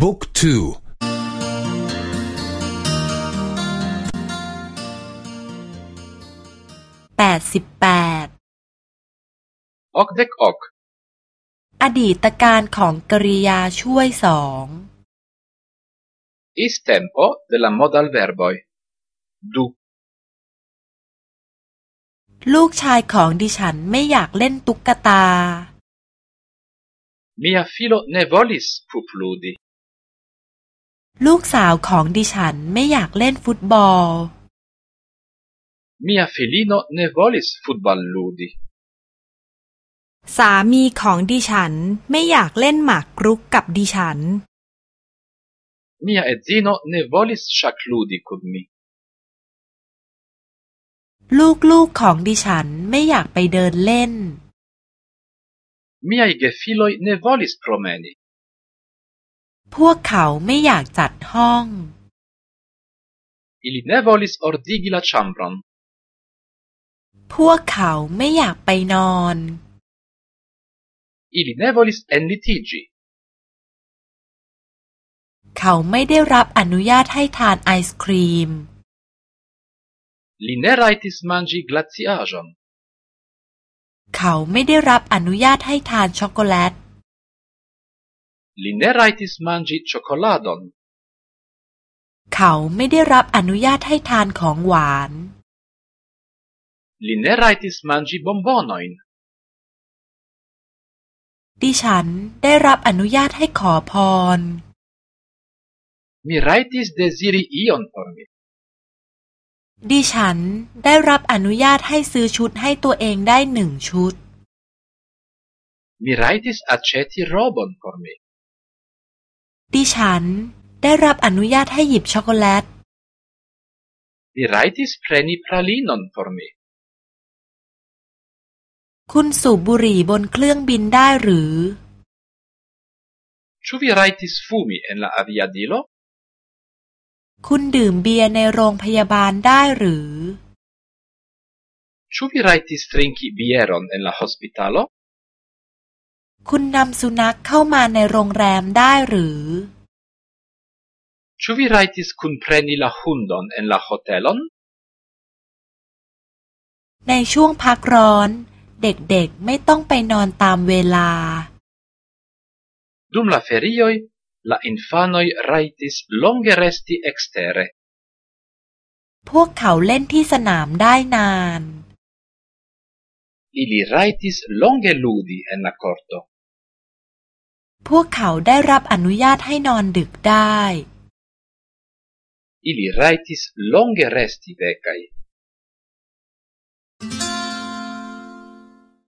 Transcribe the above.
บุ๊กทูแปดสิบแปดออกเด็กออก อดีตการของกริยาช่วยสอง is tempo della modal verboi du ลูกชายของดิฉันไม่อยากเล่นตุ๊กตา Mia filo ne volis pupludi ลูกสาวของดิฉันไม่อยากเล่นฟุตบอล Mia filino ne volis futballudi สามีของดิฉันไม่อยากเล่นหมากรุกกับดิฉัน Mia edzino ne volis ŝakludi kun mi ลูกๆของดิฉันไม่อยากไปเดินเล่น Miaj gefiloj ne volis promeni พวกเขาไม่อยากจัดห้อง Ili ne volis ordigi la ĉambron พวกเขาไม่อยากไปนอน Ili ne volis enlitiĝi เขาไม่ได้รับอนุญาตให้ทานไอศครีม Li ne rajtis manĝi glaciaĵon เขาไม่ได้รับอนุญาตให้ทานช็อกโกแลต Li ne rajtis manĝi ĉokoladon เขาไม่ได้รับอนุญาตให้ทานของหวาน Li ne rajtis manĝi bombonojn ดิฉันได้รับอนุญาตให้ขอพร Mi rajtis deziri ion por mi ดิฉันได้รับอนุญาตให้ซื้อชุดให้ตัวเองได้หนึ่งชุด Mi rajtis aĉeti robon por mi ดิฉันได้รับอนุญาตให้หยิบช็อกโกแลต Mi rajtis preni pralinon por mi คุณสูบบุหรี่บนเครื่องบินได้หรือ Ĉu vi rajtis fumi en la aviadilo คุณดื่มเบียร์ในโรงพยาบาลได้หรือ Ĉu vi rajtis trinki bieron en la hospitalo คุณนำสุนัขเข้ามาในโรงแรมได้หรือ Ĉu vi rajtis kunpreni la hundon en la hotelon ในช่วงพักร้อน เด็กๆไม่ต้องไปนอนตามเวลา Dum la ferioj la infanoj rajtis longe resti ekstere พวกเขาเล่นที่สนามได้นาน Ili rajtis longe ludi en la korto พวกเขาได้รับอนุญาตให้นอนดึกได้ Ili rajtis longe resti vekaj.